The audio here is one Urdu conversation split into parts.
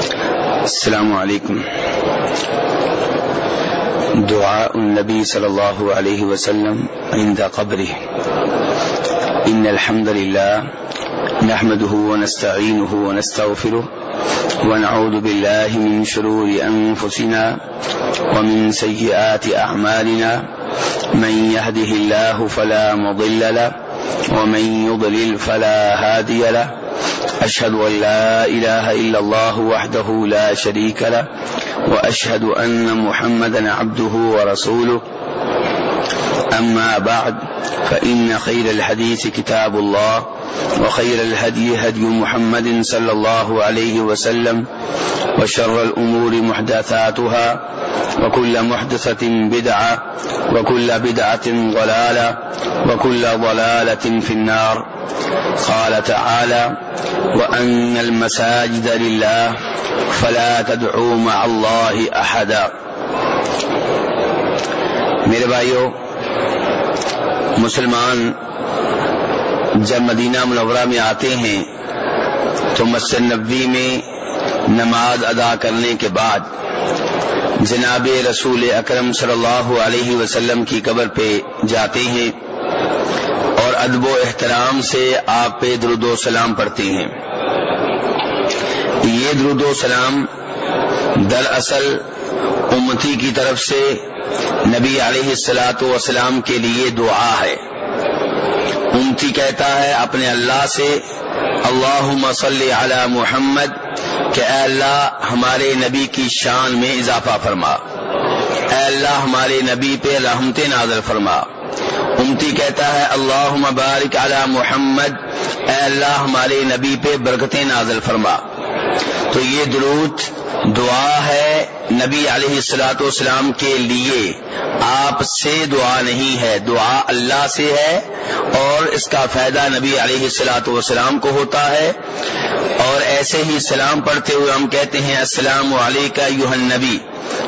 السلام عليكم دعاء النبي صلى الله عليه وسلم عند قبره إن الحمد لله نحمده ونستعينه ونستغفره ونعوذ بالله من شرور أنفسنا ومن سيئات أعمالنا من يهده الله فلا مضل له ومن يضلل فلا هادي له۔ أشهد أن لا إله إلا الله وحده لا شريك له، وأشهد أن محمدا عبده ورسوله. أما بعد، فإن خير الحديث كتاب الله، وخير الهدي هدي محمد صلى الله عليه وسلم، وشر الأمور محدثاتها، وكل محدثة بدعة، وكل بدعة ضلالة، وكل ضلالة في النار. قال تعالى وأن المساجد لله، فلا تدعوا مع الله أحدا. میرے بھائیو مسلمان جب مدینہ منورہ میں آتے ہیں تو مسجد نبوی میں نماز ادا کرنے کے بعد جناب رسول اکرم صلی اللہ علیہ وسلم کی قبر پہ جاتے ہیں اور ادب و احترام سے آپ پہ درود و سلام پڑھتے ہیں۔ یہ درود و سلام دراصل امتی کی طرف سے نبی علیہ السلاۃ وسلام کے لیے دعا ہے۔ امتی کہتا ہے اپنے اللہ سے اللہ مسلی علی محمد، کہ اے اللہ ہمارے نبی کی شان میں اضافہ فرما۔ اے اللہ ہمارے نبی پہ رحمت نازل فرما۔ امتی کہتا ہے اللہ مبارک علی محمد، اے اللہ ہمارے نبی پہ برکتیں نازل فرما۔ تو یہ درود دعا ہے نبی علیہ السلاۃ والسلام کے لیے۔ آپ سے دعا نہیں ہے، دعا اللہ سے ہے اور اس کا فائدہ نبی علیہ السلاۃ والسلام کو ہوتا ہے۔ اور ایسے ہی سلام پڑھتے ہوئے ہم کہتے ہیں، السلام علیکم یوہن نبی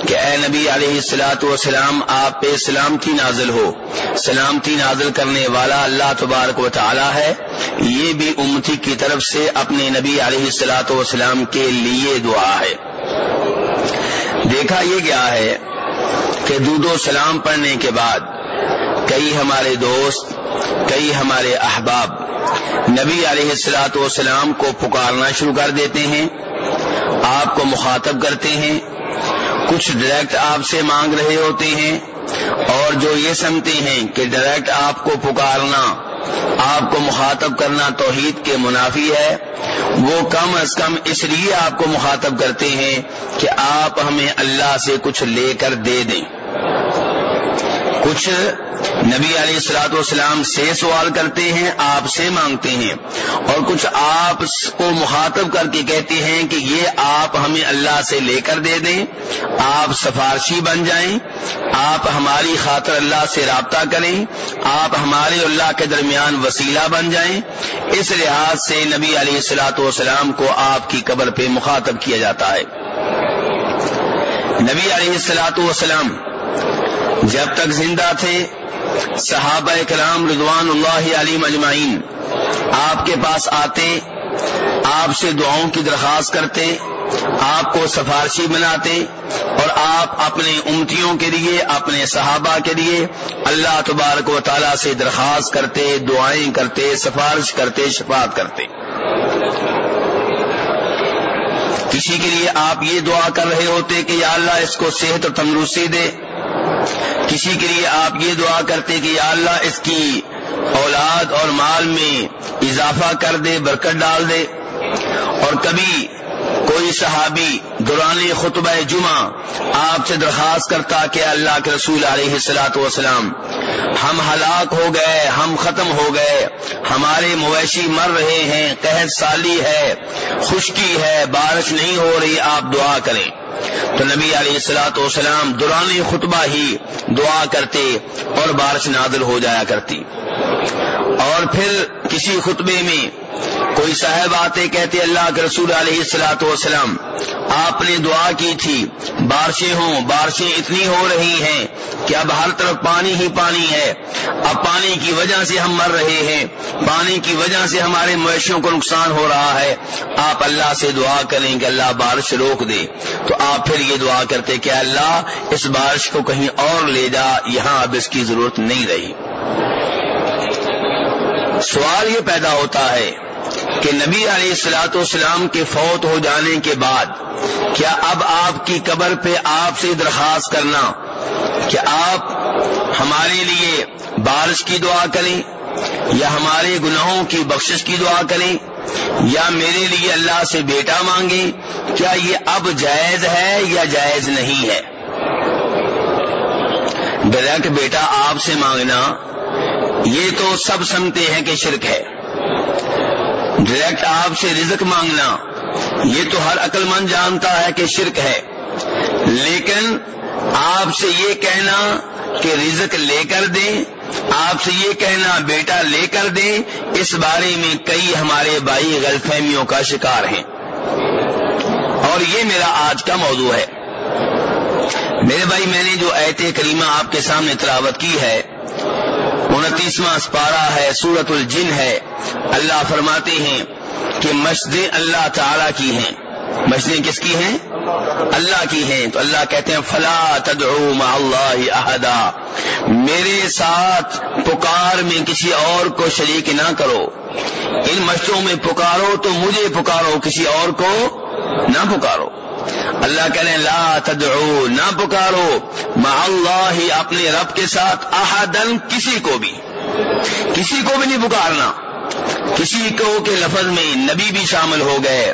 کہ اے نبی علیہ السلاۃ والسلام، آپ پہ سلامتی نازل ہو۔ سلامتی نازل کرنے والا اللہ تبارک و تعالی ہے۔ یہ بھی امتی کی طرف سے اپنے نبی علیہ السلاۃ والسلام کے لیے دعا ہے۔ دیکھا یہ گیا ہے کہ دودھ و سلام پڑھنے کے بعد کئی ہمارے دوست، کئی ہمارے احباب نبی علیہ السلاۃ والسلام کو پکارنا شروع کر دیتے ہیں، آپ کو مخاطب کرتے ہیں، کچھ ڈائریکٹ آپ سے مانگ رہے ہوتے ہیں اور جو یہ سمجھتے ہیں کہ ڈائریکٹ آپ کو پکارنا آپ کو مخاطب کرنا توحید کے منافی ہے۔ وہ کم از کم اس لیے آپ کو مخاطب کرتے ہیں کہ آپ ہمیں اللہ سے کچھ لے کر دے دیں۔ کچھ نبی علیہ السلاۃ والسلام سے سوال کرتے ہیں، آپ سے مانگتے ہیں۔ اور کچھ آپ کو مخاطب کر کے کہتے ہیں کہ یہ آپ ہمیں اللہ سے لے کر دے دیں، آپ سفارشی بن جائیں، آپ ہماری خاطر اللہ سے رابطہ کریں، آپ ہمارے اللہ کے درمیان وسیلہ بن جائیں۔ اس لحاظ سے نبی علیہ السلاۃ والسلام کو آپ کی قبر پہ مخاطب کیا جاتا ہے۔ نبی علیہ السلاۃ والسلام جب تک زندہ تھے، صحابہ کرام رضوان اللہ علی مجمعین آپ کے پاس آتے، آپ سے دعاؤں کی درخواست کرتے، آپ کو سفارشی بناتے اور آپ اپنے امتیوں کے لیے، اپنے صحابہ کے لیے اللہ تبارک و تعالی سے درخواست کرتے، دعائیں کرتے، سفارش کرتے، شفاعت کرتے۔ کسی کے لیے آپ یہ دعا کر رہے ہوتے کہ یا اللہ اس کو صحت اور تندرستی دے کسی کے لیے آپ یہ دعا کرتے کہ یا اللہ اس کی اولاد اور مال میں اضافہ کر دے، برکت ڈال دے۔ اور کبھی کوئی صحابی دوران خطبہ جمعہ آپ سے درخواست کرتا کہ اللہ کے رسول علیہ السلاۃ والسلام، ہم ہلاک ہو گئے، ہم ختم ہو گئے، ہمارے مویشی مر رہے ہیں، قحط سالی ہے، خشکی ہے، بارش نہیں ہو رہی، آپ دعا کریں۔ تو نبی علیہ السلاۃ والسلام دوران خطبہ ہی دعا کرتے اور بارش نادل ہو جایا کرتی۔ اور پھر کسی خطبے میں کوئی صاحب آتے کہتے اللہ کے رسول علیہ السلاۃ والسلام، آپ نے دعا کی تھی، بارشیں ہوں، بارشیں اتنی ہو رہی ہیں کہ اب ہر طرف پانی ہی پانی ہے۔ اب پانی کی وجہ سے ہم مر رہے ہیں، پانی کی وجہ سے ہمارے مویشیوں کو نقصان ہو رہا ہے۔ آپ اللہ سے دعا کریں کہ اللہ بارش روک دے۔ تو آپ پھر یہ دعا کرتے کہ اللہ اس بارش کو کہیں اور لے جا، یہاں اب اس کی ضرورت نہیں رہی۔ سوال یہ پیدا ہوتا ہے کہ نبی علیہ السلاۃ والسلام کے فوت ہو جانے کے بعد کیا اب آپ کی قبر پہ آپ سے درخواست کرنا کہ آپ ہمارے لیے بارش کی دعا کریں یا ہمارے گناہوں کی بخشش کی دعا کریں یا میرے لیے اللہ سے بیٹا مانگیں، کیا یہ اب جائز ہے یا جائز نہیں ہے؟ ڈائریکٹ بیٹا آپ سے مانگنا، یہ تو سب سمتے ہیں کہ شرک ہے۔ ڈائریکٹ آپ سے رزق مانگنا، یہ تو ہر عقل مند جانتا ہے کہ شرک ہے۔ لیکن آپ سے یہ کہنا کہ رزق لے کر دیں، آپ سے یہ کہنا بیٹا لے کر دیں، اس بارے میں کئی ہمارے بھائی غلط فہمیوں کا شکار ہیں۔ اور یہ میرا آج کا موضوع ہے۔ میرے بھائی، میں نے جو ایت کریمہ آپ کے سامنے تلاوت کی ہے، انتیسواں اسپارہ ہے سورت الجن ہے۔ اللہ فرماتے ہیں کہ مسجدیں اللہ تعالی کی ہیں۔ مسجدیں کس کی ہیں؟ اللہ کی ہیں۔ تو اللہ کہتے ہیں، فلا تدعو مع اللہ احدا میرے ساتھ پکار میں کسی اور کو شریک نہ کرو۔ ان مسجدوں میں پکارو تو مجھے پکارو، کسی اور کو نہ پکارو۔ اللہ کہہ رہے لا تدعو نہ پکارو۔ مع اللہ اپنے رب کے ساتھ احدن کسی کو بھی۔ کسی کو بھی نہیں پکارنا۔ کسی کو کے لفظ میں نبی بھی شامل ہو گئے،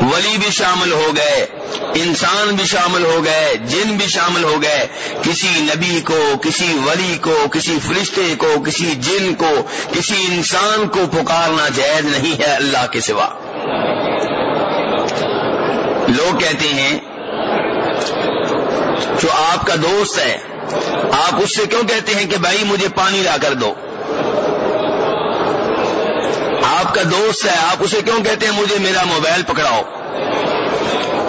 ولی بھی شامل ہو گئے، انسان بھی شامل ہو گئے، جن بھی شامل ہو گئے، کسی نبی کو، کسی ولی کو، کسی فرشتے کو، کسی جن کو، کسی انسان کو پکارنا جائز نہیں ہے اللہ کے سوا۔ لوگ کہتے ہیں، جو آپ کا دوست ہے، آپ اس سے کیوں کہتے ہیں کہ بھائی مجھے پانی لا کر دو؟ آپ کا دوست ہے، آپ اسے کیوں کہتے ہیں مجھے میرا موبائل پکڑاؤ؟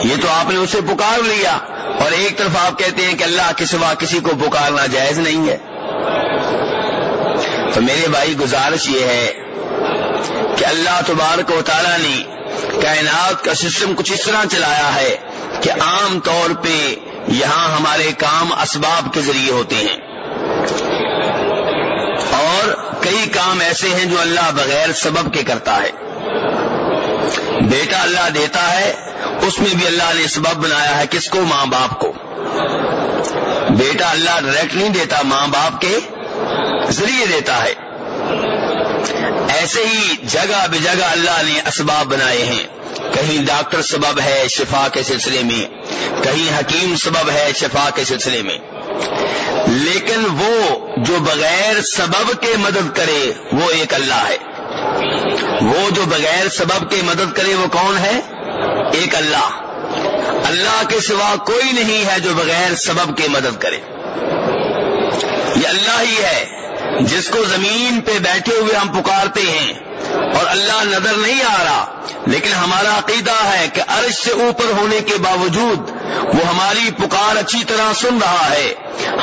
یہ تو آپ نے اسے پکار لیا۔ اور ایک طرف آپ کہتے ہیں کہ اللہ کے سوا کسی کو پکارنا جائز نہیں ہے۔ تو میرے بھائی، گزارش یہ ہے کہ اللہ تبارک و تعالیٰ نے کائنات کا سسٹم کچھ اس طرح چلایا ہے کہ عام طور پہ یہاں ہمارے کام اسباب کے ذریعے ہوتے ہیں۔ کئی کام ایسے ہیں جو اللہ بغیر سبب کے کرتا ہے۔ بیٹا اللہ دیتا ہے، اس میں بھی اللہ نے سبب بنایا ہے کس کو؟ ماں باپ کو۔ بیٹا اللہ ڈائریکٹ نہیں دیتا، ماں باپ کے ذریعے دیتا ہے۔ ایسے ہی جگہ بے جگہ اللہ نے اسباب بنائے ہیں۔ کہیں ڈاکٹر سبب ہے شفا کے سلسلے میں، کہیں حکیم سبب ہے شفا کے سلسلے میں۔ لیکن وہ جو بغیر سبب کے مدد کرے وہ ایک اللہ ہے۔ وہ جو بغیر سبب کے مدد کرے وہ کون ہے؟ ایک اللہ۔ اللہ کے سوا کوئی نہیں ہے جو بغیر سبب کے مدد کرے۔ یہ اللہ ہی ہے۔ جس کو زمین پہ بیٹھے ہوئے ہم پکارتے ہیں اور اللہ نظر نہیں آ رہا، لیکن ہمارا عقیدہ ہے کہ عرش سے اوپر ہونے کے باوجود وہ ہماری پکار اچھی طرح سن رہا ہے۔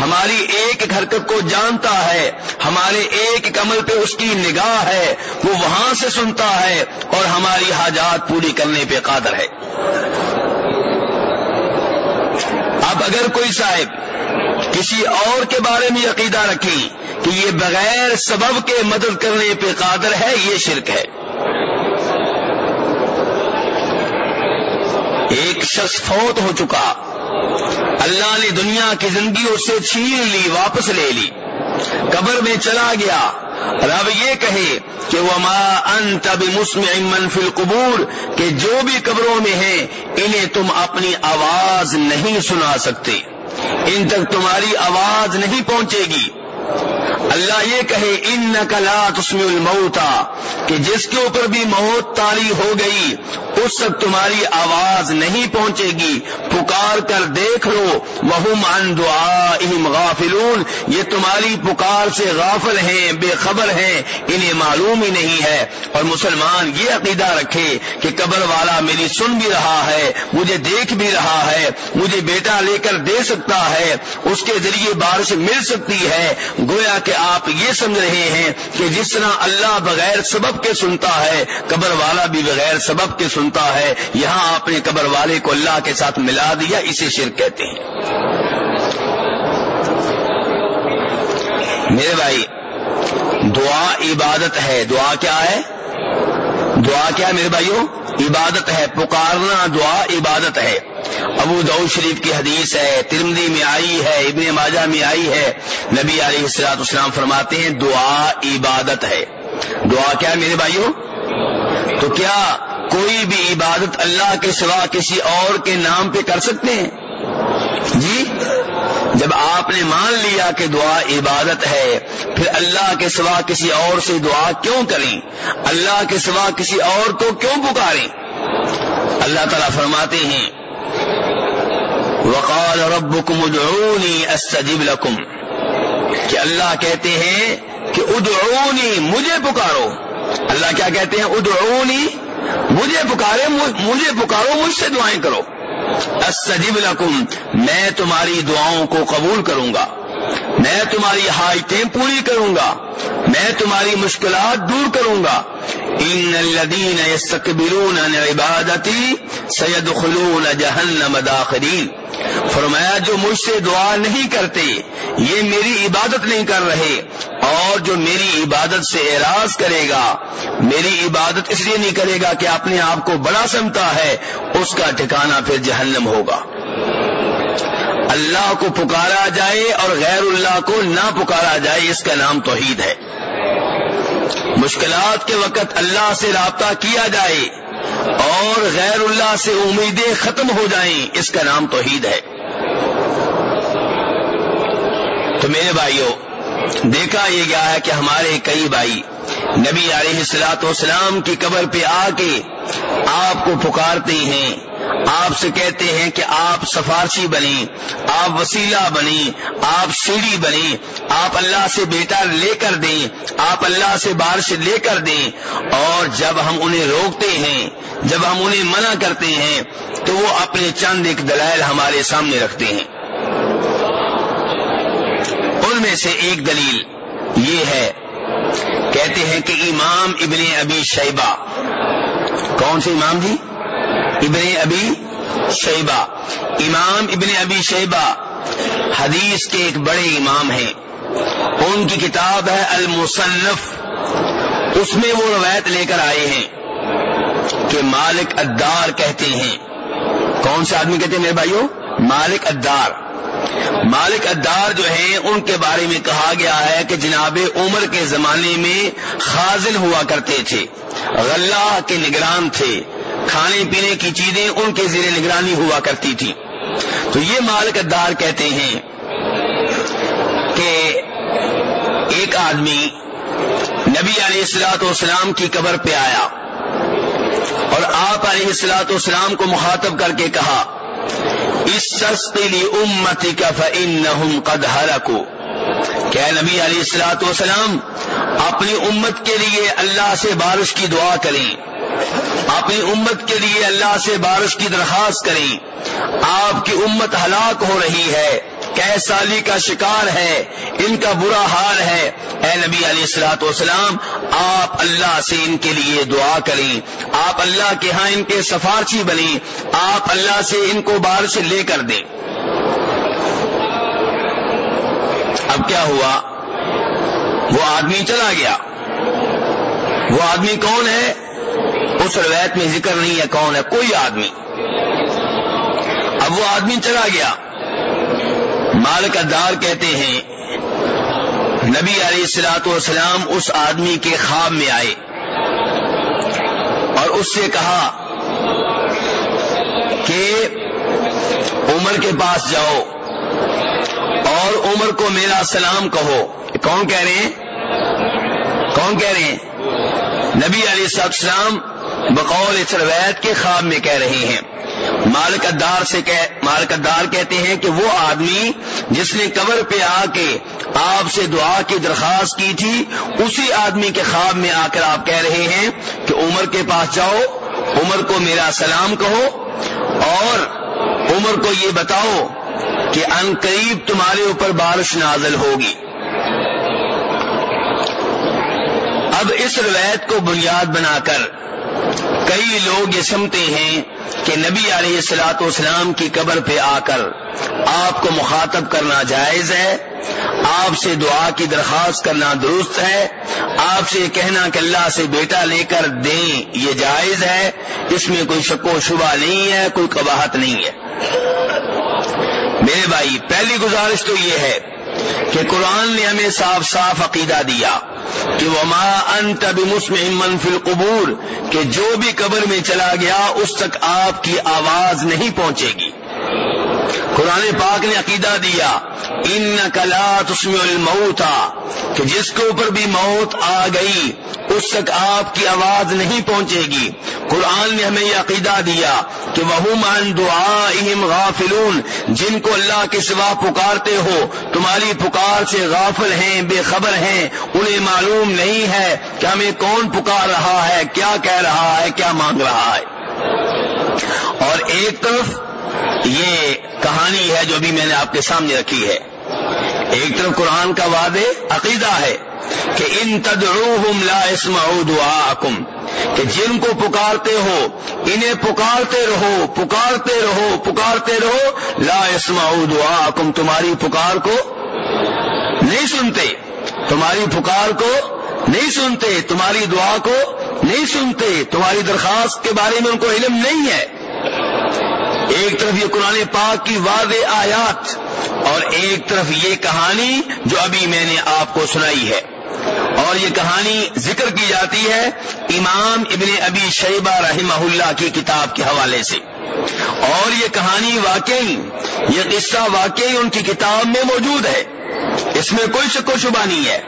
ہماری ایک ایک حرکت کو جانتا ہے، ہمارے ایک ایک عمل پہ اس کی نگاہ ہے، وہ وہاں سے سنتا ہے اور ہماری حاجات پوری کرنے پہ قادر ہے۔ اب اگر کوئی صاحب کسی اور کے بارے میں عقیدہ رکھیں کہ یہ بغیر سبب کے مدد کرنے پہ قادر ہے، یہ شرک ہے۔ ایک شخص فوت ہو چکا۔ اللہ نے دنیا کی زندگی اس سے چھین لی، واپس لے لی۔ قبر میں چلا گیا۔ رب یہ کہے کہ وہ ماں ان تب مسم فی القبور، کہ جو بھی قبروں میں ہیں، انہیں تم اپنی آواز نہیں سنا سکتے۔ ان تک تمہاری آواز نہیں پہنچے گی۔ اللہ یہ کہے ان نقلا تسم الموتا کہ جس کے اوپر بھی موت تاری ہو گئی اس تک تمہاری آواز نہیں پہنچے گی۔ پکار کر دیکھ لو۔ ان دعا غافلون۔ یہ تمہاری پکار سے غافل ہیں، بے خبر ہیں۔ انہیں معلوم ہی نہیں ہے۔ اور مسلمان یہ عقیدہ رکھے کہ قبر والا میری سن بھی رہا ہے، مجھے دیکھ بھی رہا ہے، مجھے بیٹا لے کر دے سکتا ہے، اس کے ذریعے بارش مل سکتی ہے۔ گویا کہ آپ یہ سمجھ رہے ہیں کہ جس طرح اللہ بغیر سبب کے سنتا ہے، قبر والا بھی بغیر سبب کے سنتا ہے یہاں آپ نے قبر والے کو اللہ کے ساتھ ملا دیا، اسے شرک کہتے ہیں۔ میرے بھائی، دعا عبادت ہے۔ دعا کیا ہے؟ دعا کیا ہے میرے بھائیوں؟ عبادت ہے، پکارنا دعا عبادت ہے۔ ابو دو شریف کی حدیث ہے ترمدی میں آئی ہے، ابن ماجہ میں آئی ہے۔ نبی علیہ السلاط اسلام فرماتے ہیں، دعا عبادت ہے۔ دعا کیا ہے میرے بھائیوں؟ تو کیا کوئی بھی عبادت اللہ کے سوا کسی اور کے نام پہ کر سکتے ہیں؟ جی جب آپ نے مان لیا کہ دعا عبادت ہے، پھر اللہ کے سوا کسی اور سے دعا کیوں کریں؟ اللہ کے سوا کسی اور کو کیوں پکاریں؟ اللہ تعالیٰ فرماتے ہیں، وقال ربكم ادعوني استجب لكم۔ کہ اللہ کہتے ہیں کہ ادعونی مجھے پکارو۔ اللہ کیا کہتے ہیں؟ ادعونی مجھے پکارے مجھے پکارو، مجھ سے دعائیں کرو۔ استجب لکم، میں تمہاری دعاؤں کو قبول کروں گا۔ میں تمہاری حاجتیں پوری کروں گا۔ میں تمہاری مشکلات دور کروں گا۔ ان الذين يستكبرون عن عبادتي سيدخلون جهنم داخرين فرمایا، جو مجھ سے دعا نہیں کرتے، یہ میری عبادت نہیں کر رہے۔ اور جو میری عبادت سے اعراض کرے گا، میری عبادت اس لیے نہیں کرے گا کہ اپنے آپ کو بڑا سمتا ہے، اس کا ٹھکانہ پھر جہنم ہوگا۔ اللہ کو پکارا جائے اور غیر اللہ کو نہ پکارا جائے، اس کا نام توحید ہے۔ مشکلات کے وقت اللہ سے رابطہ کیا جائے اور غیر اللہ سے امیدیں ختم ہو جائیں، اس کا نام توحید ہے۔ تو میرے بھائیوں دیکھا یہ گیا ہے کہ ہمارے کئی بھائی نبی علیہ السلاط والسلام کی قبر پہ آ کے آپ کو پکارتے ہیں، آپ سے کہتے ہیں کہ آپ سفارشی بنیں، آپ وسیلہ بنیں، آپ سیڑھی بنیں، آپ اللہ سے بیٹا لے کر دیں، آپ اللہ سے بارش لے کر دیں۔ اور جب ہم انہیں روکتے ہیں، جب ہم انہیں منع کرتے ہیں، تو وہ اپنے چند ایک دلائل ہمارے سامنے رکھتے ہیں۔ ان میں سے ایک دلیل یہ ہے، کہتے ہیں کہ امام ابن ابی شیبہ، کون سے امام جی؟ ابن ابی شیبہ۔ امام ابن ابی شیبہ حدیث کے ایک بڑے امام ہیں۔ ان کی کتاب ہے المصنف۔ اس میں وہ روایت لے کر آئے ہیں کہ مالک ادار کہتے ہیں۔ کون سے آدمی کہتے ہیں میرے بھائیوں مالک ادار مالک ادار جو ہیں، ان کے بارے میں کہا گیا ہے کہ جناب عمر کے زمانے میں خازن ہوا کرتے تھے غلہ کے نگران تھے، کھانے پینے کی چیزیں ان کے زیر نگرانی ہوا کرتی تھی تو یہ مالک ادار کہتے ہیں کہ ایک آدمی نبی علیہ السلاط والسلام کی قبر پہ آیا اور آپ علیہ السلاط والسلام کو مخاطب کر کے کہا امتی کا فن قد ہلاکو کیا نبی علیہ السلاۃ والسلام، اپنی امت کے لیے اللہ سے بارش کی دعا کریں۔ اپنی امت کے لیے اللہ سے بارش کی درخواست کریں۔ آپ کی امت ہلاک ہو رہی ہے۔ سالی کا شکار ہے، ان کا برا حال ہے۔ اے نبی علیہ السلاۃ والسلام، آپ اللہ سے ان کے لیے دعا کریں۔ آپ اللہ کے ہاں ان کے سفارچی بنیں۔ آپ اللہ سے ان کو بارش لے کر دیں۔ اب کیا ہوا؟ وہ آدمی چلا گیا۔ وہ آدمی کون ہے؟ اس روایت میں ذکر نہیں ہے کون ہے، کوئی آدمی۔ اب وہ آدمی چلا گیا۔ مالک دار کہتے ہیں۔ نبی علیہ السلاۃ والسلام اس آدمی کے خواب میں آئے اور اس سے کہا کہ عمر کے پاس جاؤ اور عمر کو میرا سلام کہو۔ کون کہہ رہے ہیں؟ کون کہہ رہے ہیں؟ نبی علیہ السلام بقول اس روایت کے خواب میں کہہ رہے ہیں۔ مالک ادار سے مالک ادار کہتے ہیں کہ وہ آدمی جس نے قبر پہ آ کے آپ سے دعا کی درخواست کی تھی، اسی آدمی کے خواب میں آ کر آپ کہہ رہے ہیں کہ عمر کے پاس جاؤ، عمر کو میرا سلام کہو اور عمر کو یہ بتاؤ کہ ان قریب تمہارے اوپر بارش نازل ہوگی۔ اب اس روایت کو بنیاد بنا کر کئی لوگ یہ سمتے ہیں کہ نبی علیہ السلاۃ والسلام کی قبر پہ آ کر آپ کو مخاطب کرنا جائز ہے، آپ سے دعا کی درخواست کرنا درست ہے، آپ سے کہنا کہ اللہ سے بیٹا لے کر دیں، یہ جائز ہے، اس میں کوئی شک و شبہ نہیں ہے، کوئی قباہت نہیں ہے۔ میرے بھائی، پہلی گزارش تو یہ ہے کہ قرآن نے ہمیں صاف صاف عقیدہ دیا کہ وہ انت ان تب فی القبور کہ جو بھی قبر میں چلا گیا اس تک آپ کی آواز نہیں پہنچے گی۔ قرآن پاک نے عقیدہ دیا ان کلا تسم الموتا کہ جس کے اوپر بھی موت آ گئی اس تک آپ کی آواز نہیں پہنچے گی۔ قرآن نے ہمیں یہ عقیدہ دیا کہ وہ مان دعا غافلون۔ جن کو اللہ کے سوا پکارتے ہو، تمہاری پکار سے غافل ہیں، بے خبر ہیں۔ انہیں معلوم نہیں ہے کہ ہمیں کون پکار رہا ہے، کیا کہہ رہا ہے، کیا مانگ رہا ہے۔ اور ایک طرف یہ کہانی ہے جو ابھی میں نے آپ کے سامنے رکھی ہے۔ ایک طرف قرآن کا وعدے عقیدہ ہے۔ کہ ان تدعوہم لا اسمعوا دعاءکم کہ جن کو پکارتے ہو، انہیں پکارتے رہو پکارتے رہو پکارتے رہو، لا اسمعوا دعاءکم تمہاری پکار کو نہیں سنتے، تمہاری پکار کو نہیں سنتے، تمہاری دعا کو نہیں سنتے، تمہاری درخواست کے بارے میں ان کو علم نہیں ہے۔ ایک طرف یہ قرآن پاک کی واضح آیات اور ایک طرف یہ کہانی جو ابھی میں نے آپ کو سنائی ہے۔ اور یہ کہانی ذکر کی جاتی ہے امام ابن ابی شیبہ رحمہ اللہ کی کتاب کے حوالے سے۔ اور یہ کہانی واقعی، یہ قصہ واقعی ان کی کتاب میں موجود ہے۔ اس میں کوئی شک و شبہ نہیں ہے۔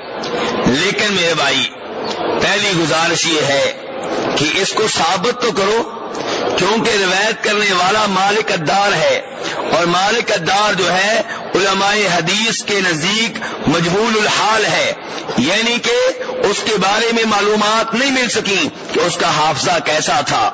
لیکن میرے بھائی، پہلی گزارش یہ ہے کہ اس کو ثابت تو کرو کیونکہ روایت کرنے والا مالک ادار ہے اور مالک ادار جو ہے علماء حدیث کے نزدیک مجبول الحال ہے یعنی کہ اس کے بارے میں معلومات نہیں مل سکی کہ اس کا حافظہ کیسا تھا؟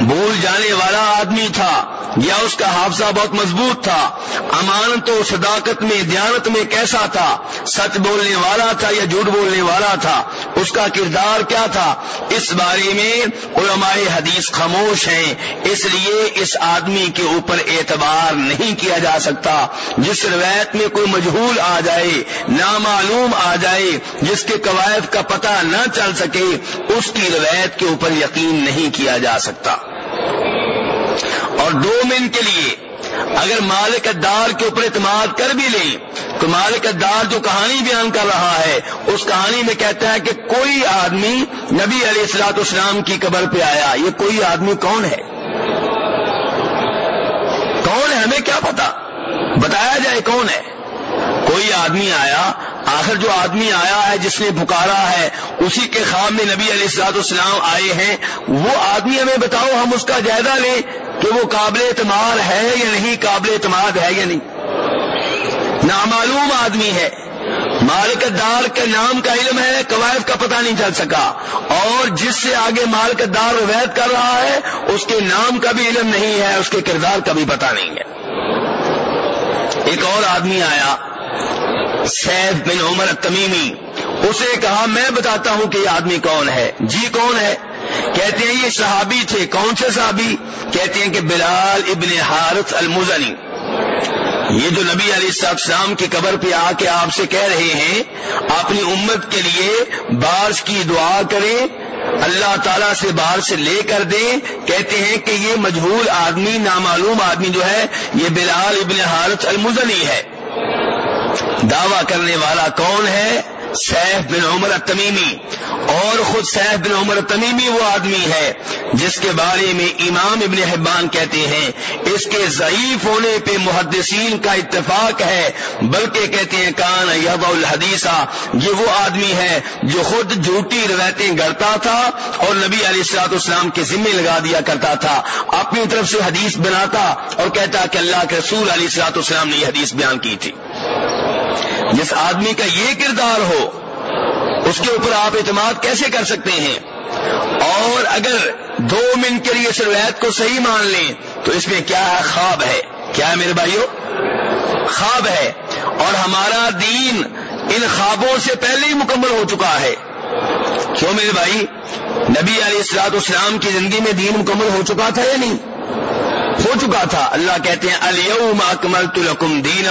بھول جانے والا آدمی تھا یا اس کا حافظہ بہت مضبوط تھا؟ امانت و صداقت میں، دیانت میں کیسا تھا؟ سچ بولنے والا تھا یا جھوٹ بولنے والا تھا؟ اس کا کردار کیا تھا؟ اس بارے میں علماء حدیث خاموش ہیں۔ اس لیے اس آدمی کے اوپر اعتبار نہیں کیا جا سکتا۔ جس روایت میں کوئی مجہول آ جائے، نامعلوم آ جائے، جس کے قواعد کا پتہ نہ چل سکے، اس کی روایت کے اوپر یقین نہیں کیا جا سکتا۔ اور دو منٹ کے لیے اگر مالک دار کے اوپر اعتماد کر بھی لیں، تو مالک دار جو کہانی بیان کر رہا ہے، اس کہانی میں کہتا ہے کہ کوئی آدمی نبی علیہ السلاط اسلام کی قبر پہ آیا، یہ کوئی آدمی کون ہے؟ کون ہے؟ ہمیں کیا پتا؟ بتایا جائے کون ہے؟ کوئی آدمی آیا آخر جو آدمی آیا ہے، جس نے پکارا ہے، اسی کے خواب میں نبی علیہ السلاط اسلام آئے ہیں۔ وہ آدمی ہمیں بتاؤ، ہم اس کا جائزہ لیں کہ وہ قابل اعتماد ہے یا نہیں، قابل اعتماد ہے یا نہیں۔ نامعلوم آدمی ہے۔ مالک دار کے نام کا علم ہے، قواعد کا پتہ نہیں چل سکا۔ اور جس سے آگے مالک دار روایت کر رہا ہے، اس کے نام کا بھی علم نہیں ہے، اس کے کردار کا بھی پتہ نہیں ہے۔ ایک اور آدمی آیا۔ سیف بن عمر تمیمی اسے کہا، میں بتاتا ہوں کہ یہ آدمی کون ہے؟ جی کون ہے؟ کہتے ہیں یہ صحابی تھے. کون سے صحابی؟ کہتے ہیں کہ بلال ابن حارث المزنی. یہ جو نبی علیہ السلام کی قبر پہ آ کے آپ سے کہہ رہے ہیں، اپنی امت کے لیے بارش کی دعا کریں، اللہ تعالیٰ سے باہر سے لے کر دیں۔ کہتے ہیں کہ یہ مجہول آدمی، نامعلوم آدمی جو ہے، یہ بلال ابن حارث المزنی ہے۔ دعویٰ کرنے والا کون ہے؟ سیف بن عمر تمیمی اور خود سیف بن عمر تمیمی وہ آدمی ہے جس کے بارے میں امام ابن حبان کہتے ہیں، اس کے ضعیف ہونے پہ محدثین کا اتفاق ہے، بلکہ کہتے ہیں، کان یب الحدیثہ یہ وہ آدمی ہے جو خود جھوٹی روایتیں گڑتا تھا اور نبی علیہ السلاط اسلام کے ذمے لگا دیا کرتا تھا۔ اپنی طرف سے حدیث بناتا اور کہتا کہ اللہ کے رسول علیہ السلاط اسلام نے یہ حدیث بیان کی تھی۔ جس آدمی کا یہ کردار ہو، اس کے اوپر آپ اعتماد کیسے کر سکتے ہیں؟ اور اگر دو منٹ کے لیے اس روایت کو صحیح مان لیں، تو اس میں کیا ہے خواب ہے؟ کیا ہے میرے بھائیوں خواب ہے۔ اور ہمارا دین ان خوابوں سے پہلے ہی مکمل ہو چکا ہے۔ کیوں میرے بھائی؟ نبی علیہ السلاط اسلام کی زندگی میں دین مکمل ہو چکا تھا یا نہیں؟ ہو چکا تھا۔ اللہ کہتے ہیں الم اکمل تلکم دین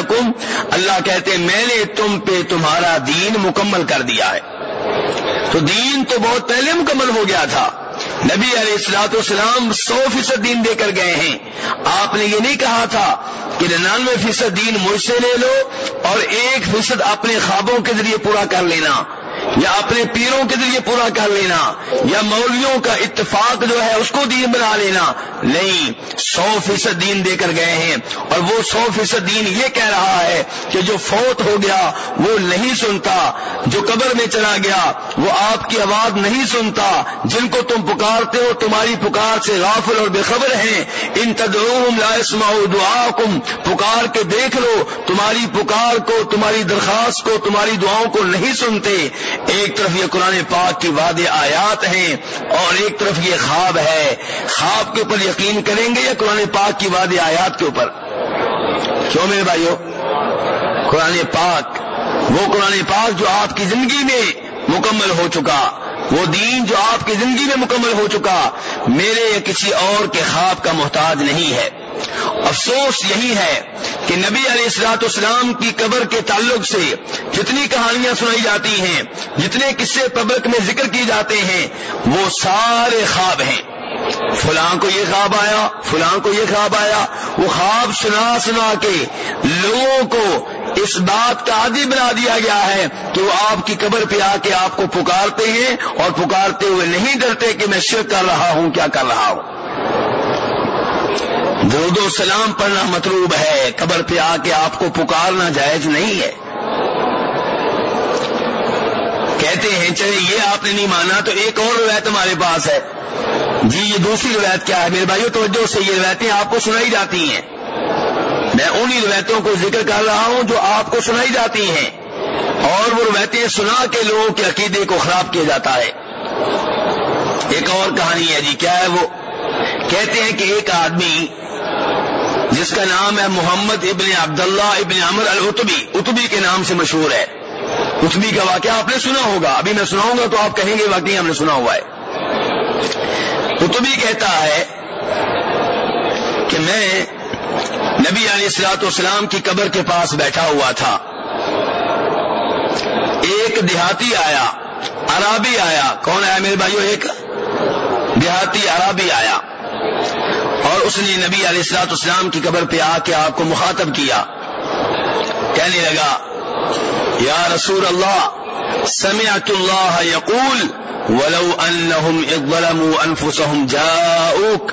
اللہ کہتے ہیں، میں نے تم پہ تمہارا دین مکمل کر دیا ہے۔ تو دین تو بہت پہلے مکمل ہو گیا تھا۔ نبی علیہ السلاط والسلام سو فیصد دین دے کر گئے ہیں۔ آپ نے یہ نہیں کہا تھا کہ ننانوے فیصد دین مجھ سے لے لو اور ایک فیصد اپنے خوابوں کے ذریعے پورا کر لینا۔ یا اپنے پیروں کے ذریعے پورا کر لینا، یا مولویوں کا اتفاق جو ہے اس کو دین بنا لینا۔ نہیں، سو فیصد دین دے کر گئے ہیں۔ اور وہ سو فیصد دین یہ کہہ رہا ہے کہ جو فوت ہو گیا، وہ نہیں سنتا۔ جو قبر میں چلا گیا، وہ آپ کی آواز نہیں سنتا۔ جن کو تم پکارتے ہو، تمہاری پکار سے غافل اور بے خبر ہیں۔ ان تدعوہم لا اسمعوا دعاکم۔ پکار کے دیکھ لو، تمہاری پکار کو، تمہاری درخواست کو، تمہاری دعاؤں کو نہیں سنتے۔ ایک طرف یہ قرآن پاک کی وعدے آیات ہیں اور ایک طرف یہ خواب ہے۔ خواب کے اوپر یقین کریں گے یا قرآن پاک کی وعدے آیات کے اوپر؟ کیوں میرے بھائیو؟ قرآن پاک، وہ قرآن پاک جو آپ کی زندگی میں مکمل ہو چکا، وہ دین جو آپ کی زندگی میں مکمل ہو چکا، میرے یا کسی اور کے خواب کا محتاج نہیں ہے۔ افسوس یہی ہے کہ نبی علیہ السلاط اسلام کی قبر کے تعلق سے جتنی کہانیاں سنائی جاتی ہیں، جتنے قصے پبلک میں ذکر کی جاتے ہیں، وہ سارے خواب ہیں۔ فلاں کو یہ خواب آیا، فلاں کو یہ خواب آیا۔ وہ خواب سنا سنا کے لوگوں کو اس بات کا عادی بنا دیا گیا ہے کہ وہ آپ کی قبر پہ آ کے آپ کو پکارتے ہیں اور پکارتے ہوئے نہیں ڈرتے کہ میں شرک کر رہا ہوں، کیا کر رہا ہوں؟ درود و سلام پڑھنا مطلوب ہے۔ قبر پہ آ کے آپ کو پکارنا جائز نہیں ہے۔ کہتے ہیں، چلے، یہ آپ نے نہیں مانا تو ایک اور روایت ہمارے پاس ہے۔ جی یہ دوسری روایت کیا ہے؟ میرے بھائیوں توجہ سے یہ روایتیں آپ کو سنائی جاتی ہیں۔ میں انہی روایتوں کو ذکر کر رہا ہوں جو آپ کو سنائی جاتی ہیں۔ اور وہ روایتیں سنا کے لوگوں کے عقیدے کو خراب کیا جاتا ہے۔ ایک اور کہانی ہے جی کیا ہے وہ؟ کہتے ہیں کہ ایک آدمی جس کا نام ہے محمد ابن عبداللہ ابن عمر التبی اتبی کے نام سے مشہور ہے. اتبی کا واقعہ آپ نے سنا ہوگا. ابھی میں سناؤں گا تو آپ کہیں گے واقعی ہم نے سنا ہوا ہے. اتبی کہتا ہے کہ میں نبی علیہ السلاط والسلام کی قبر کے پاس بیٹھا ہوا تھا. ایک دیہاتی آیا. عرابی آیا. کون آیا میرے بھائیو ایک؟ دیہاتی عرابی آیا. اور اس نے نبی علیہ السلاط اسلام کی قبر پہ آ کے آپ کو مخاطب کیا۔ کہنے لگا، یا رسول اللہ، سمعت اللہ یقول، ولو انہم اظلموا انفسهم جاؤک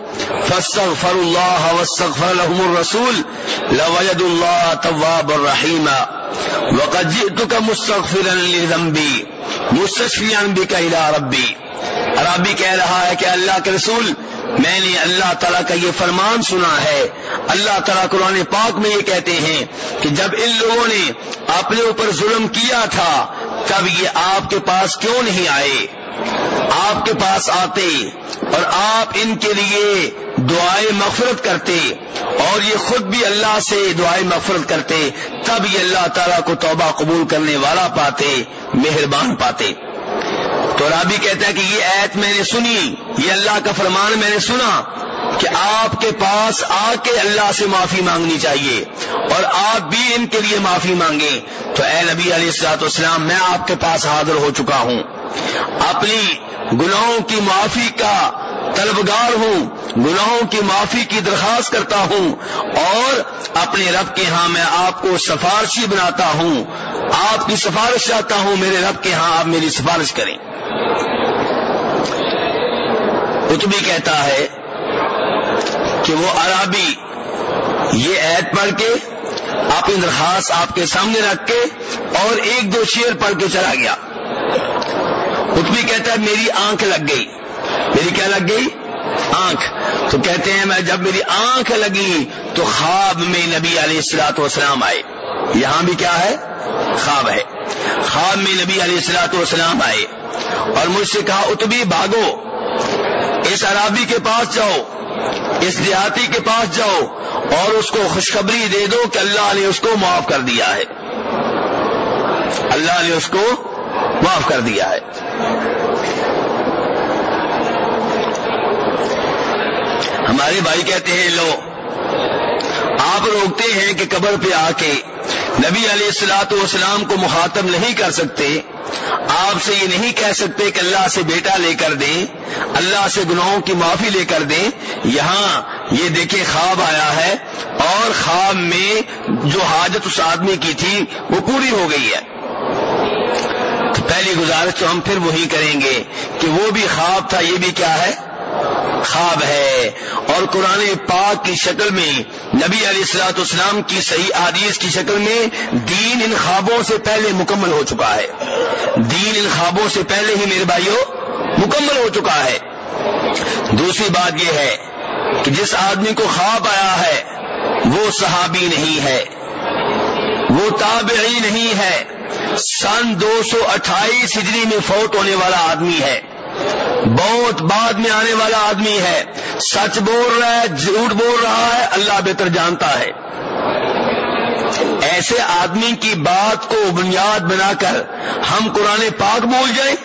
فاستغفر اللہ واستغفر لهم الرسول لوجد اللہ تواب الرحیم وقد جئتك مستغفرا لذنبی مستشفیا بك الى ربی۔ عربی کہہ رہا ہے کہ اللہ کے رسول میں نے اللہ تعالیٰ کا یہ فرمان سنا ہے۔ اللہ تعالیٰ قرآن پاک میں یہ کہتے ہیں کہ جب ان لوگوں نے اپنے اوپر ظلم کیا تھا، تب یہ آپ کے پاس کیوں نہیں آئے؟ آپ کے پاس آتے اور آپ ان کے لیے دعائیں مغفرت کرتے اور یہ خود بھی اللہ سے دعائیں مغفرت کرتے، تب یہ اللہ تعالیٰ کو توبہ قبول کرنے والا پاتے، مہربان پاتے۔ تو رابی کہتا ہے کہ یہ ایت میں نے سنی، یہ اللہ کا فرمان میں نے سنا کہ آپ کے پاس آ کے اللہ سے معافی مانگنی چاہیے اور آپ بھی ان کے لیے معافی مانگیں۔ تو اے نبی علیہ السلاط والسلام، میں آپ کے پاس حاضر ہو چکا ہوں۔ اپنی گناہوں کی معافی کا طلبگار ہوں۔ گناہوں کی معافی کی درخواست کرتا ہوں اور اپنے رب کے ہاں میں آپ کو سفارشی بناتا ہوں۔ آپ کی سفارش چاہتا ہوں، میرے رب کے ہاں آپ میری سفارش کریں۔ اتبی کہتا ہے کہ وہ عربی یہ عید پڑھ کے اپنی درخواست آپ کے سامنے رکھ کے اور ایک دو شیر پڑھ کے چلا گیا۔ اتبی کہتا ہے، میری آنکھ لگ گئی۔ میری کیا لگ گئی؟ آنکھ۔ تو کہتے ہیں میں جب میری آنکھ لگی تو خواب میں نبی علیہ السلاط وسلام آئے۔ یہاں بھی کیا ہے؟ خواب ہے۔ خواب میں نبی علیہ السلاط وسلام آئے۔ اور مجھ سے کہا، اتبی بھاگو۔ اس عرابی کے پاس جاؤ۔ اس دیہاتی کے پاس جاؤ۔ اور اس کو خوشخبری دے دو کہ اللہ نے اس کو معاف کر دیا ہے۔ اللہ نے اس کو معاف کر دیا ہے۔ ہمارے بھائی کہتے ہیں، لو، آپ روکتے ہیں کہ قبر پہ آ کے نبی علیہ السلاط والسلام کو مخاطب نہیں کر سکتے، آپ سے یہ نہیں کہہ سکتے کہ اللہ سے بیٹا لے کر دیں، اللہ سے گناہوں کی معافی لے کر دیں۔ یہاں یہ دیکھیں، خواب آیا ہے اور خواب میں جو حاجت اس آدمی کی تھی، وہ پوری ہو گئی ہے۔ تو پہلی گزارش تو ہم پھر وہی کریں گے کہ وہ بھی خواب تھا، یہ بھی کیا ہے؟ خواب ہے اور قرآن پاک کی شکل میں نبی علیہ السلاط اسلام کی صحیح عادیث کی شکل میں دین ان خوابوں سے پہلے مکمل ہو چکا ہے۔ دین ان خوابوں سے پہلے ہی میرے بھائیوں مکمل ہو چکا ہے۔ دوسری بات یہ ہے کہ جس آدمی کو خواب آیا ہے، وہ صحابی نہیں ہے۔ وہ تابعی نہیں ہے۔ سن دو سو اٹھائیس ہجری میں فوت ہونے والا آدمی ہے۔ بہت بعد میں آنے والا آدمی ہے۔ سچ بول رہا ہے، جھوٹ بول رہا ہے، اللہ بہتر جانتا ہے۔ ایسے آدمی کی بات کو بنیاد بنا کر ہم قرآن پاک بول جائیں۔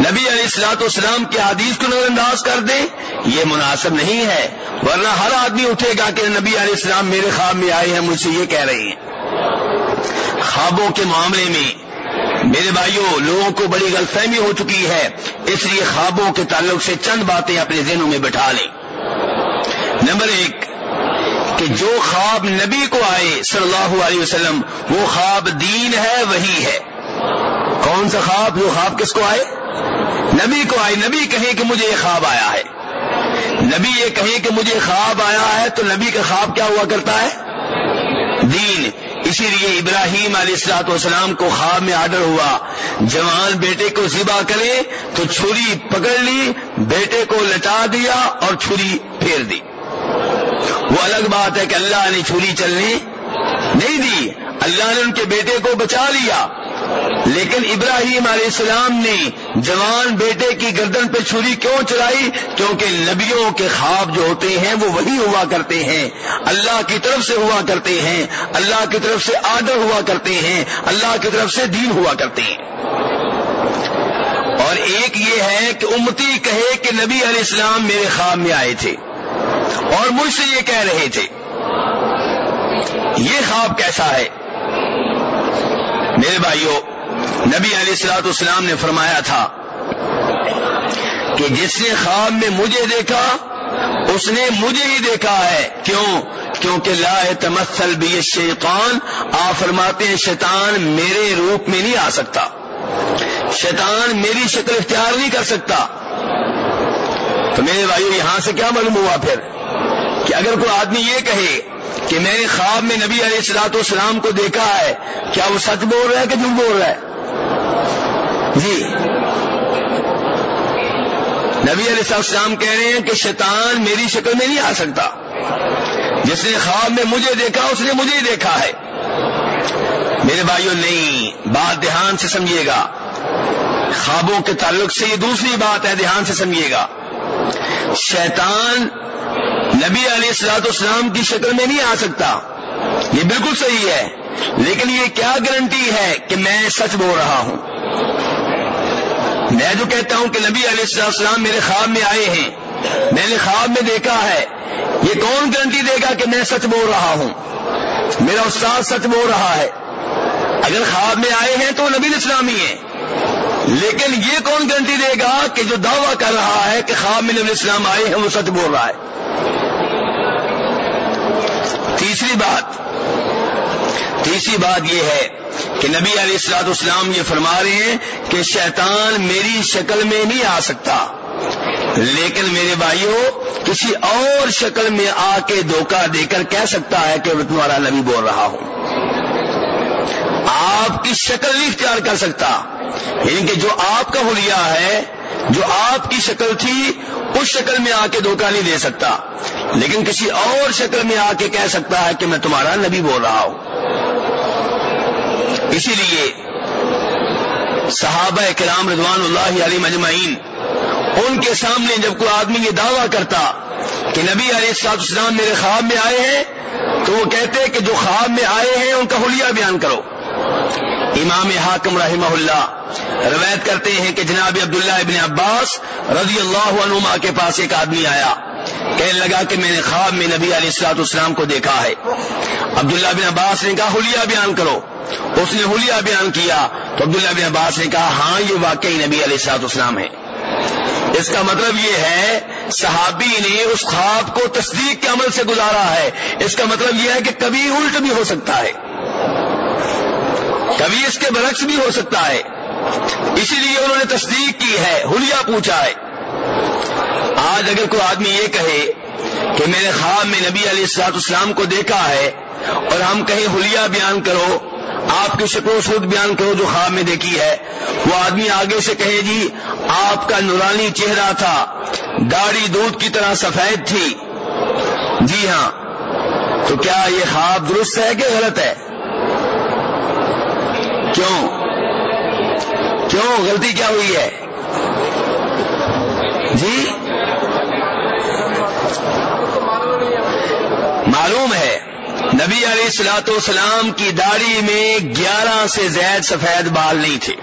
نبی علیہ السلاط اسلام کے حدیث کو نظر انداز کر دیں، یہ مناسب نہیں ہے۔ ورنہ ہر آدمی اٹھے گا کہ نبی علیہ السلام میرے خواب میں آئے ہیں، مجھ سے یہ کہہ رہے ہیں۔ خوابوں کے معاملے میں میرے بھائیوں لوگوں کو بڑی غلط فہمی ہو چکی ہے، اس لیے خوابوں کے تعلق سے چند باتیں اپنے ذہنوں میں بٹھا لیں۔ نمبر ایک، کہ جو خواب نبی کو آئے صلی اللہ علیہ وسلم، وہ خواب دین ہے، وہی ہے۔ کون سا خواب؟ جو خواب کس کو آئے؟ نبی کو آئے۔ نبی کہیں کہ مجھے یہ خواب آیا ہے۔ نبی یہ کہیں کہ مجھے خواب آیا ہے، تو نبی کا خواب کیا ہوا کرتا ہے؟ دین۔ اسی لیے ابراہیم علیہ السلاط والسلام کو خواب میں آڈر ہوا، جوان بیٹے کو ذبح کرے تو چھری پکڑ لی، بیٹے کو لٹا دیا اور چھری پھیر دی۔ وہ الگ بات ہے کہ اللہ نے چھری چلنے نہیں دی، اللہ نے ان کے بیٹے کو بچا لیا۔ لیکن ابراہیم علیہ السلام نے جوان بیٹے کی گردن پہ چھری کیوں چلائی؟ کیونکہ نبیوں کے خواب جو ہوتے ہیں وہ وہی ہوا کرتے ہیں۔ اللہ کی طرف سے ہوا کرتے ہیں۔ اللہ کی طرف سے آڈر ہوا کرتے ہیں۔ اللہ کی طرف سے دین ہوا کرتے ہیں۔ اور ایک یہ ہے کہ امتی کہے کہ نبی علیہ السلام میرے خواب میں آئے تھے اور مجھ سے یہ کہہ رہے تھے۔ یہ خواب کیسا ہے؟ میرے بھائیوں نبی علیہ السلاط اسلام نے فرمایا تھا کہ جس نے خواب میں مجھے دیکھا، اس نے مجھے ہی دیکھا ہے۔ کیوں؟ کیونکہ لا تمثل بھی شیطان آ فرماتے ہیں شیطان میرے روپ میں نہیں آ سکتا۔ شیطان میری شکل اختیار نہیں کر سکتا۔ تو میرے بھائیو، یہاں سے کیا معلوم ہوا پھر؟ کہ اگر کوئی آدمی یہ کہے کہ میں نے خواب میں نبی علیہ السلاط والسلام کو دیکھا ہے، کیا وہ سچ بول رہا ہے کہ جھوٹ بول رہا ہے؟ جی۔ نبی علیہ السلام کہہ رہے ہیں کہ شیطان میری شکل میں نہیں آ سکتا۔ جس نے خواب میں مجھے دیکھا، اس نے مجھے ہی دیکھا ہے۔ میرے بھائیوں نہیں، بات دھیان سے سمجھیے گا۔ خوابوں کے تعلق سے یہ دوسری بات ہے، دھیان سے سمجھیے گا۔ شیطان نبی علیہ السلاط اسلام کی شکل میں نہیں آ سکتا۔ یہ بالکل صحیح ہے۔ لیکن یہ کیا گارنٹی ہے کہ میں سچ بول رہا ہوں؟ میں جو کہتا ہوں کہ نبی علیہ السلام میرے خواب میں آئے ہیں۔ میں نے خواب میں دیکھا ہے۔ یہ کون گارنٹی دے گا کہ میں سچ بول رہا ہوں؟ میرا استاد سچ بول رہا ہے۔ اگر خواب میں آئے ہیں تو نبی اسلامی ہے لیکن یہ کون گارنٹی دے گا کہ جو دعویٰ کر رہا ہے کہ خواب میں نبی اسلام آئے ہیں وہ سچ بول رہا ہے؟ تیسری بات تیسری بات یہ ہے کہ نبی علیہ السلاط اسلام یہ فرما رہے ہیں کہ شیطان میری شکل میں نہیں آ سکتا، لیکن میرے بھائیوں کسی اور شکل میں آ کے دھوکہ دے کر کہہ سکتا ہے کہ میں تمہارا نبی بول رہا ہوں۔ آپ کی شکل نہیں اختیار کر سکتا یعنی کہ جو آپ کا حلیہ ہے جو آپ کی شکل تھی، اس شکل میں آ کے دھوکہ نہیں دے سکتا۔ لیکن کسی اور شکل میں آ کے کہہ سکتا ہے کہ میں تمہارا نبی بول رہا ہوں۔ اسی لیے صحابہ کرام رضوان اللہ علی مجمعین ان کے سامنے جب کوئی آدمی یہ دعویٰ کرتا کہ نبی علیہ السلاط اسلام میرے خواب میں آئے ہیں، تو وہ کہتے کہ جو خواب میں آئے ہیں، ان کا حلیہ بیان کرو۔ امام حاکم رحمہ اللہ روایت کرتے ہیں کہ جناب عبداللہ ابن عباس رضی اللہ عنما کے پاس ایک آدمی آیا، کہنے لگا کہ میں نے خواب میں نبی علیہ السلاط اسلام کو دیکھا ہے۔ عبداللہ بن عباس نے کہا، حلیہ بیان کرو۔ اس نے حلیہ بیان کیا تو عبداللہ بن عباس نے کہا ہاں یہ واقعی نبی علیہ السلاط اسلام ہے۔ اس کا مطلب یہ ہے، صحابی نے اس خواب کو تصدیق کے عمل سے گزارا ہے۔ اس کا مطلب یہ ہے کہ کبھی الٹ بھی ہو سکتا ہے۔ کبھی اس کے برعکس بھی ہو سکتا ہے۔ اسی لیے انہوں نے تصدیق کی ہے ہولیا پوچھا ہے۔ آج اگر کوئی آدمی یہ کہے کہ میرے خواب میں نبی علیہ السلاط اسلام کو دیکھا ہے اور ہم کہیں ہولیا بیان کرو، آپ کی شکل و صورت بیان کرو جو خواب میں دیکھی ہے، وہ آدمی آگے سے کہے جی آپ کا نورانی چہرہ تھا گاڑی دودھ کی طرح سفید تھی۔ جی ہاں۔ تو کیا یہ خواب درست ہے کہ غلط ہے؟ کیوں؟ کیوں؟ غلطی کیا ہوئی ہے؟ جی؟ معلوم ہے، نبی علیہ السلاۃ والسلام کی داڑھی میں گیارہ سے زائد سفید بال نہیں تھے۔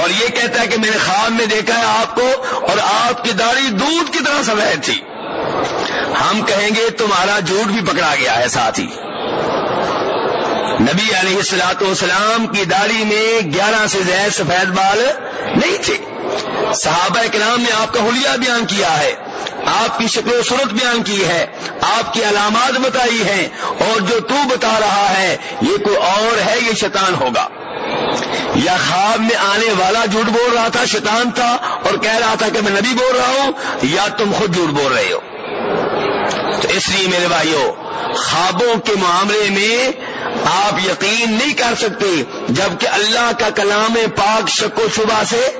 اور یہ کہتا ہے کہ میں نے خواب میں دیکھا ہے آپ کو اور آپ کی داڑھی دودھ کی طرح سفید تھی۔ ہم کہیں گے، تمہارا جھوٹ بھی پکڑا گیا ہے ساتھ ہی نبی علیہ السلاۃ والسلام کی داڑھی میں گیارہ سے زائد سفید بال نہیں تھے۔ صحابہ کرام نے آپ کا حلیہ بیان کیا ہے، آپ کی شکل و صورت بیان کی ہے، آپ کی علامات بتائی ہیں اور جو تو بتا رہا ہے، یہ کوئی اور ہے، یہ شیطان ہوگا۔ یا خواب میں آنے والا جھوٹ بول رہا تھا، شیطان تھا اور کہہ رہا تھا کہ میں نبی بول رہا ہوں، یا تم خود جھوٹ بول رہے ہو۔ تو اس لیے میرے بھائیوں خوابوں کے معاملے میں آپ یقین نہیں کر سکتے جبکہ اللہ کا کلام پاک شک و شبہ سے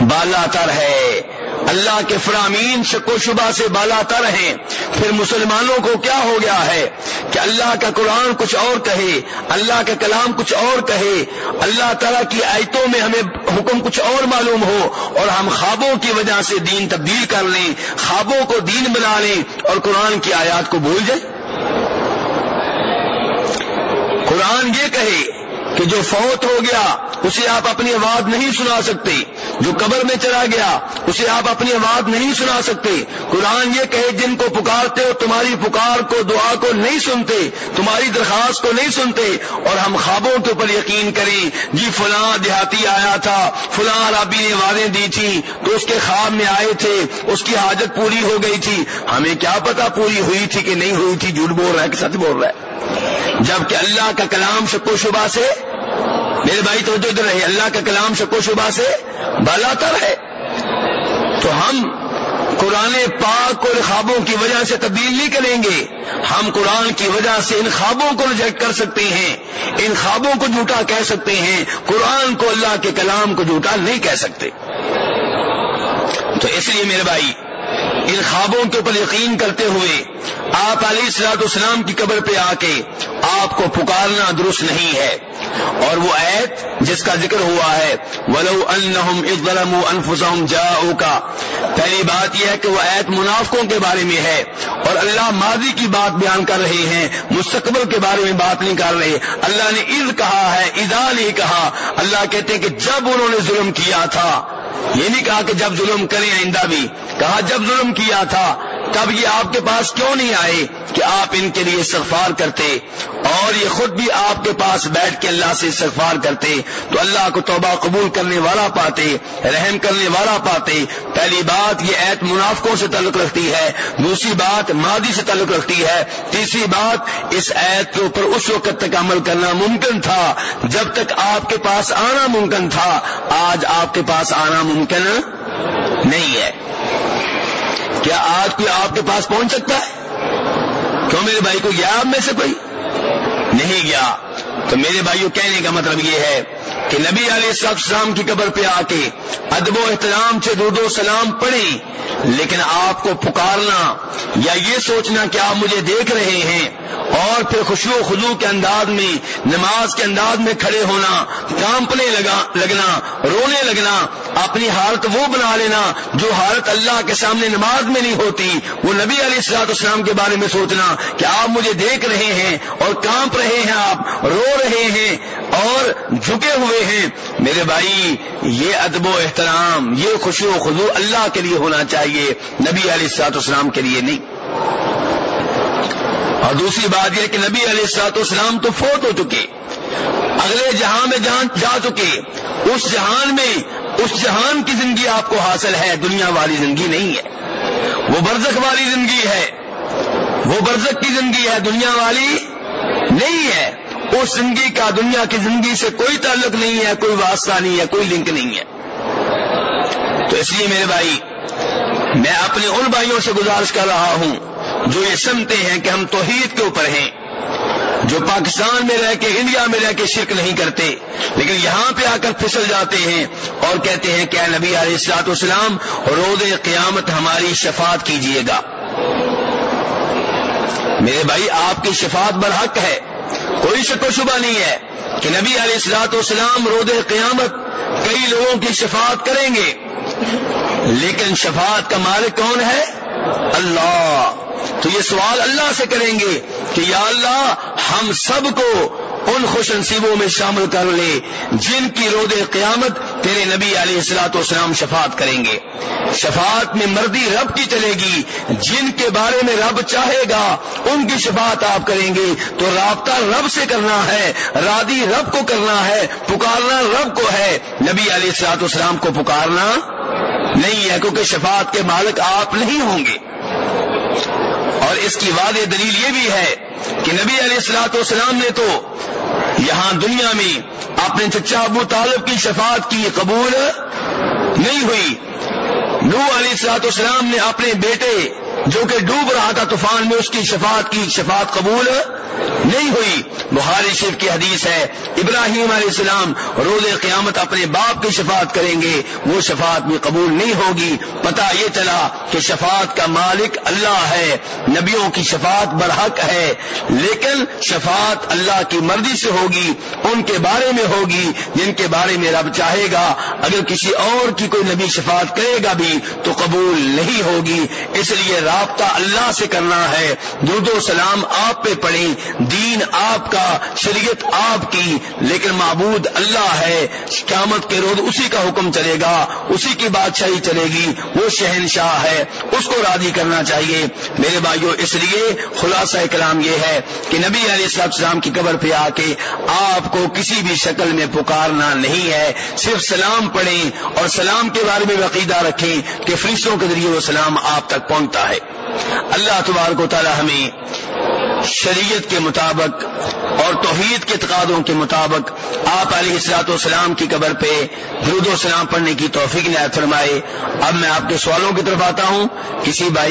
بالا تر ہے اللہ کے فرامین شک و شبہ سے بالا تر ہیں پھر مسلمانوں کو کیا ہو گیا ہے کہ اللہ کا قرآن کچھ اور کہے، اللہ کا کلام کچھ اور کہے۔ اللہ تعالیٰ کی آیتوں میں ہمیں حکم کچھ اور معلوم ہو اور ہم خوابوں کی وجہ سے دین تبدیل کر لیں، خوابوں کو دین بنا لیں اور قرآن کی آیات کو بھول جائیں۔ قرآن یہ کہے کہ جو فوت ہو گیا، اسے آپ اپنی آواز نہیں سنا سکتے۔ جو قبر میں چلا گیا، اسے آپ اپنی آواز نہیں سنا سکتے۔ قرآن یہ کہے، جن کو پکارتے ہو، تمہاری پکار کو، دعا کو نہیں سنتے، تمہاری درخواست کو نہیں سنتے۔ اور ہم خوابوں کے اوپر یقین کریں جی فلاں دیہاتی آیا تھا، فلاں رابی نے وعدیں دی تھی، تو اس کے خواب میں آئے تھے، اس کی حاجت پوری ہو گئی تھی۔ ہمیں کیا پتا پوری ہوئی تھی کہ نہیں ہوئی تھی، جھوٹ بول رہا ہے کہ سچ بول رہا ہے۔ جبکہ اللہ کا کلام شک و شبہ سے میرے بھائی تو ادھر رہے اللہ کا کلام شک و شبہ سے بالا تر ہے۔ تو ہم قرآن پاک اور خوابوں کی وجہ سے تبدیل نہیں کریں گے۔ ہم قرآن کی وجہ سے ان خوابوں کو ریجیکٹ کر سکتے ہیں۔ ان خوابوں کو جھوٹا کہہ سکتے ہیں۔ قرآن کو اللہ کے کلام کو جھوٹا نہیں کہہ سکتے۔ تو اس لیے میرے بھائی، ان خوابوں کے اوپر یقین کرتے ہوئے آپ علی السلاط اسلام کی قبر پہ آ کے آپ کو پکارنا درست نہیں ہے۔ اور وہ ایت جس کا ذکر ہوا ہے، ولو انہم اظلموا انفسهم جاؤ پہلی بات یہ ہے کہ وہ ایت منافقوں کے بارے میں ہے، اور اللہ ماضی کی بات بیان کر رہے ہیں، مستقبل کے بارے میں بات نہیں کر رہے۔ اللہ نے عز کہا ہے ادا نہیں کہا۔ اللہ کہتے ہیں کہ جب انہوں نے ظلم کیا تھا، یہ نہیں کہا کہ جب ظلم کریں آئندہ بھی، کہا جب ظلم کیا تھا تب یہ آپ کے پاس کیوں نہیں آئے کہ آپ ان کے لیے استغفار کرتے اور یہ خود بھی آپ کے پاس بیٹھ کے اللہ سے استغفار کرتے تو اللہ کو توبہ قبول کرنے والا پاتے، رحم کرنے والا پاتے۔ پہلی بات یہ ایت منافقوں سے تعلق رکھتی ہے، دوسری بات مادی سے تعلق رکھتی ہے۔ تیسری بات اس ایت کے اوپر اس وقت تک عمل کرنا ممکن تھا جب تک آپ کے پاس آنا ممکن تھا۔ آج آپ کے پاس آنا ممکن نہیں ہے۔ کیا آج کوئی آپ کے پاس پہنچ سکتا ہے؟ کیوں میرے بھائی کو گیا آپ میں سے کوئی؟ نہیں گیا۔ تو میرے بھائیوں کہنے کا مطلب یہ ہے کہ نبی علیہ السلام کی قبر پہ آ کے ادب و احترام سے دو دو سلام پڑھیں لیکن آپ کو پکارنا یا یہ سوچنا کہ آپ مجھے دیکھ رہے ہیں اور پھر خوشو و خلو کے انداز میں، نماز کے انداز میں کھڑے ہونا، کانپنے لگا، لگنا، رونے لگنا اپنی حالت وہ بنا لینا جو حالت اللہ کے سامنے نماز میں نہیں ہوتی، وہ نبی علیہ السلاط اسلام کے بارے میں سوچنا کہ آپ مجھے دیکھ رہے ہیں اور کانپ رہے ہیں آپ، رو رہے ہیں اور جھکے ہوئے ہیں۔ میرے بھائی، یہ ادب و احترام، یہ خوشی و خضو اللہ کے لیے ہونا چاہیے، نبی علیہ السلاط اسلام کے لیے نہیں۔ اور دوسری بات یہ کہ نبی علیہ السلاط اسلام تو فوت ہو چکے، اگلے جہاں میں جان جا چکے، اس جہان میں اس جہان کی زندگی آپ کو حاصل ہے، دنیا والی زندگی نہیں ہے۔ وہ برزخ والی زندگی ہے۔ وہ برزخ کی زندگی ہے، دنیا والی نہیں ہے۔ اس زندگی کا دنیا کی زندگی سے کوئی تعلق نہیں ہے، کوئی واسطہ نہیں ہے، کوئی لنک نہیں ہے۔ تو اس لیے میرے بھائی، میں اپنے ان بھائیوں سے گزارش کر رہا ہوں جو یہ سمتے ہیں کہ ہم توحید کے اوپر ہیں۔ جو پاکستان میں رہ کے انڈیا میں رہ کے شرک نہیں کرتے، لیکن یہاں پہ آ کر پھسل جاتے ہیں اور کہتے ہیں کہ نبی علیہ السلاط اسلام رود قیامت ہماری شفاعت کیجیے گا۔ میرے بھائی، آپ کی شفاعت برحق ہے۔ کوئی شک و شبہ نہیں ہے کہ نبی علیہ السلاط والسلام رود قیامت کئی لوگوں کی شفاعت کریں گے۔ لیکن شفاعت کا مالک کون ہے؟ اللہ تو یہ سوال اللہ سے کریں گے کہ یا اللہ ہم سب کو ان خوش نصیبوں میں شامل کر لے جن کی رود قیامت تیرے نبی علیہ السلاط والسلام شفاعت کریں گے۔ شفاعت میں مردی رب کی چلے گی، جن کے بارے میں رب چاہے گا، ان کی شفاعت آپ کریں گے۔ تو رابطہ رب سے کرنا ہے، رادی رب کو کرنا ہے، پکارنا رب کو ہے۔ نبی علیہ السلاط اسلام کو پکارنا نہیں ہے، کیونکہ شفاعت کے مالک آپ نہیں ہوں گے۔ اور اس کی واضح دلیل یہ بھی ہے کہ نبی علیہ السلاط والسلام نے تو یہاں دنیا میں اپنے چچا ابو طالب کی شفاعت کی قبول نہیں ہوئی۔ نو علی سلاط اسلام نے اپنے بیٹے جو کہ ڈوب رہا تھا طوفان میں، اس کی شفاعت کی شفاعت قبول نہیں ہوئی۔ بخاری شریف کی حدیث ہے، ابراہیم علیہ السلام روز قیامت اپنے باپ کی شفاعت کریں گے، وہ شفاعت بھی قبول نہیں ہوگی۔ پتا یہ چلا کہ شفاعت کا مالک اللہ ہے، نبیوں کی شفاعت برحق ہے۔ لیکن شفاعت اللہ کی مرضی سے ہوگی، ان کے بارے میں ہوگی، جن کے بارے میں رب چاہے گا۔ اگر کسی اور کی کوئی نبی شفاعت کرے گا بھی تو قبول نہیں ہوگی۔ اس لیے رابطہ اللہ سے کرنا ہے۔ درد و سلام آپ پہ پڑھیں دین آپ کا شریعت آپ کی، لیکن معبود اللہ ہے۔ قیامت کے روز اسی کا حکم چلے گا، اسی کی بادشاہی چلے گی۔ وہ شہنشاہ ہے، اس کو راضی کرنا چاہیے۔ میرے بھائیوں اس لیے خلاصہ کلام یہ ہے کہ نبی علیہ السلام کی قبر پہ آ کے آپ کو کسی بھی شکل میں پکارنا نہیں ہے۔ صرف سلام پڑھیں اور سلام کے بارے میں عقیدہ رکھیں کہ فرشتوں کے ذریعے وہ سلام آپ تک پہنچتا ہے۔ اللہ تبارک و تعالی ہمیں شریعت کے مطابق اور توحید کے اعتقادوں کے مطابق آپ علیہ السلاط والسلام کی قبر پہ درود و سلام پڑھنے کی توفیق نہایت فرمائے۔ اب میں آپ کے سوالوں کی طرف آتا ہوں۔ کسی بھائی